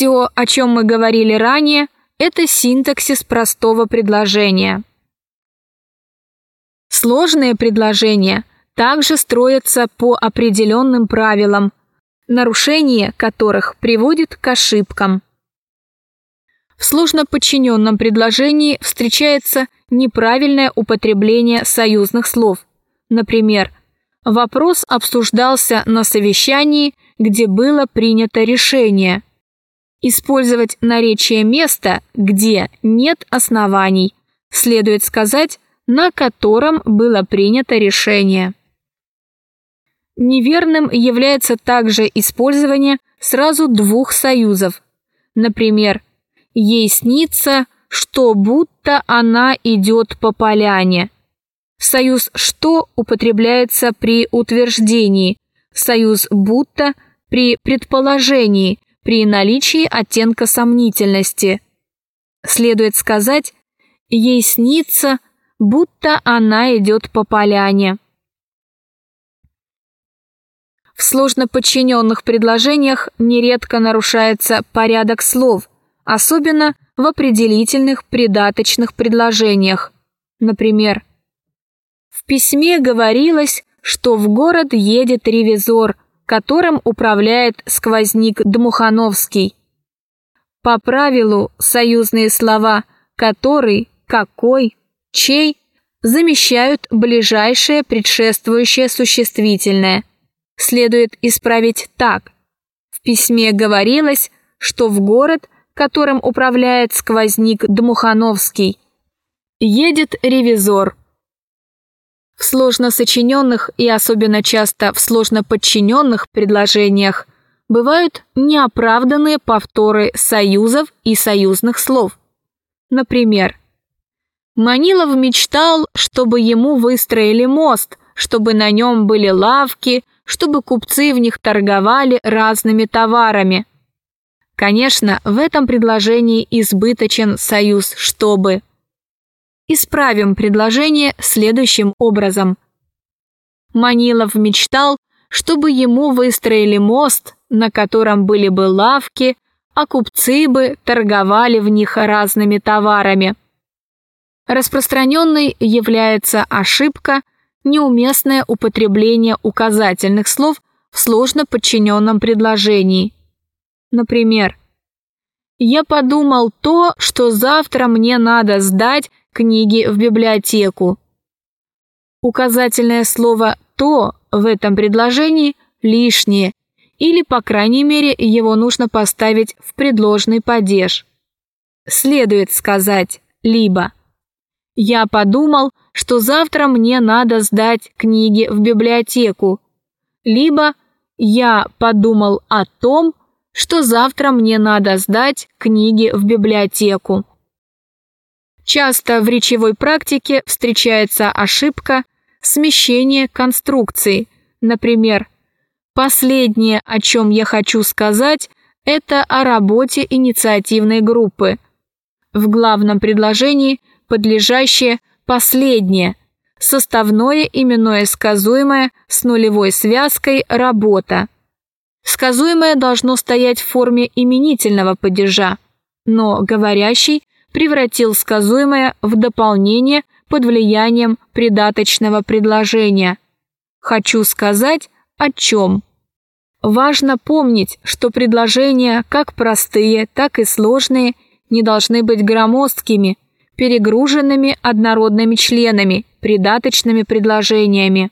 Все, о чем мы говорили ранее, это синтаксис простого предложения. Сложные предложения также строятся по определенным правилам, нарушение которых приводит к ошибкам. В сложно подчиненном предложении встречается неправильное употребление союзных слов. Например, вопрос обсуждался на совещании, где было принято решение. Использовать наречие места, где нет оснований, следует сказать, на котором было принято решение. Неверным является также использование сразу двух союзов. Например, ей снится, что будто она идет по поляне. Союз «что» употребляется при утверждении, союз «будто» при предположении, при наличии оттенка сомнительности. Следует сказать, ей снится, будто она идет по поляне. В сложно подчиненных предложениях нередко нарушается порядок слов, особенно в определительных придаточных предложениях. Например, в письме говорилось, что в город едет ревизор, которым управляет сквозник Дмухановский. По правилу союзные слова «который», «какой», «чей» замещают ближайшее предшествующее существительное – следует исправить так. В письме говорилось, что в город, которым управляет сквозник Дмухановский, едет ревизор. В сложно сочиненных и особенно часто в сложно подчиненных предложениях бывают неоправданные повторы союзов и союзных слов. Например, Манилов мечтал, чтобы ему выстроили мост, чтобы на нем были лавки, чтобы купцы в них торговали разными товарами. Конечно, в этом предложении избыточен союз «чтобы». Исправим предложение следующим образом. Манилов мечтал, чтобы ему выстроили мост, на котором были бы лавки, а купцы бы торговали в них разными товарами. Распространенной является ошибка – неуместное употребление указательных слов в сложно подчиненном предложении. Например, «Я подумал то, что завтра мне надо сдать книги в библиотеку». Указательное слово «то» в этом предложении лишнее, или, по крайней мере, его нужно поставить в предложный падеж. Следует сказать «либо». Я подумал, что завтра мне надо сдать книги в библиотеку. Либо я подумал о том, что завтра мне надо сдать книги в библиотеку. Часто в речевой практике встречается ошибка смещения конструкции. Например, последнее, о чем я хочу сказать, это о работе инициативной группы. В главном предложении подлежащее Последнее. Составное именное сказуемое с нулевой связкой «работа». Сказуемое должно стоять в форме именительного падежа, но говорящий превратил сказуемое в дополнение под влиянием придаточного предложения. Хочу сказать о чем. Важно помнить, что предложения, как простые, так и сложные, не должны быть громоздкими – перегруженными однородными членами, придаточными предложениями.